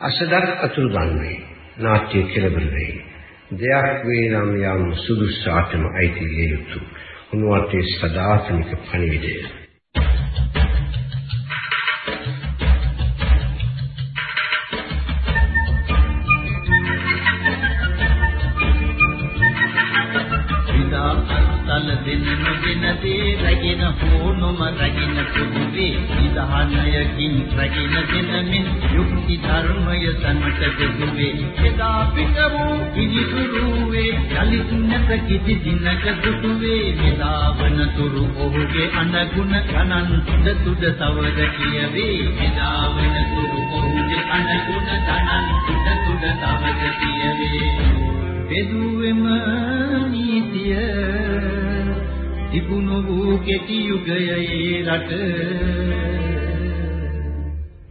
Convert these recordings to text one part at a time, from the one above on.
අසදක් අතුරු ගන්නේ නාට්‍ය කෙලවර වේ. දෙයක් වේ නම් යම් සුදුසාටම අයිති විය යුතු. උන්වහන්සේ සදාතනික පණිවිඩය. දේ රැගෙන හෝනොම රැගෙන පුදුවේ නිදහනයකින් රැගෙන දෙනමින් යුක්ති ධර්මය සම්මත දෙදුවේ. එදා පිට වූ කිනිසුරුවේ යලිත් නැත කිසි දිනක දුටුවේ. මෙදාවන තුරු ඔහුගේ අඬගුණ ගණන් තුඩ තුඩ සවද කියවේ. මෙදාවන තුරු ඔහුගේ අඬගුණ ගණන් තුඩ තුඩ සවද කියවේ. බෙදුවෙම නීතිය තිබුණු වූ කෙටි යුගයේ රට.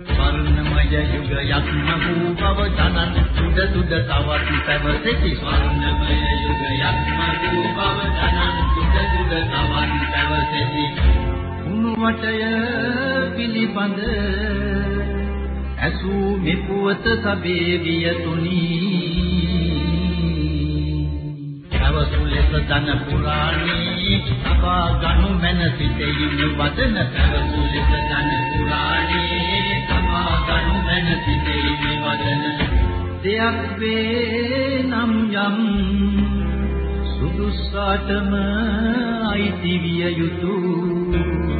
ස්වර්ණමය යුගයක් වූ බව තනන් සුද සුද තවත් පැවසෙති. ස්වර්ණමය යුගයක් වූ බව තනන් සුද සුද තවත් පැවසෙති. උණුවටය පිළිබඳ ඇසූ මෙපුවත සබේ වියතුනී පැවසු ලෙස ධන පුරාණී සබා ගනු මන සිතෙයින් වදන පැවසු ලෙස ධන පුරාණී සබා ගනු මන සිතෙයින් වදන දෙයක් වේ නම් යම් සුදුසාටම අයිති විය යුතුය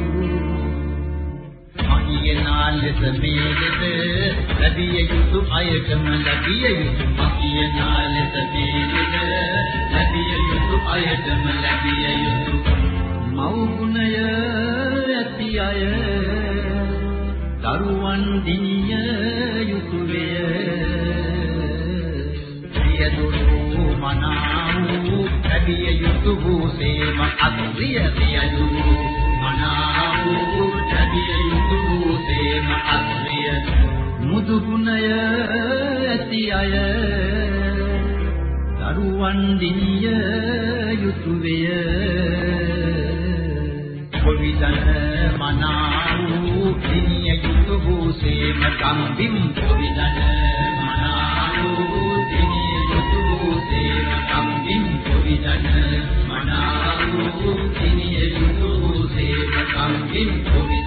කියනා ලෙස මේ ලෙස ලැබිය යුතු අයකම ලැබිය යුතු. කියනා ලෙස මේ ලෙස ලැබිය යුතු. අයකම ලැබිය යුතු මව් ගුණය ඇති අය. දරුවන් දිනිය යුතු වේ ප්‍රියදුරු මනාවු ලැබිය යුතු වූ සේම අත්‍රිය සියලු මනාවු ලැබිය යුතු සේම අත්‍රිය මුදු ගුණය ඇති අය. වන්දිය යුතුය වේ කොවිතන මනා වූ දිනිය යුතු වූසේම කම්බිම් කොවිතන මනා වූ දිනිය යුතු වූසේම කම්බිම් කොවිතන මනා වූ දිනිය යුතු වූසේම කම්බිම් කොවිතන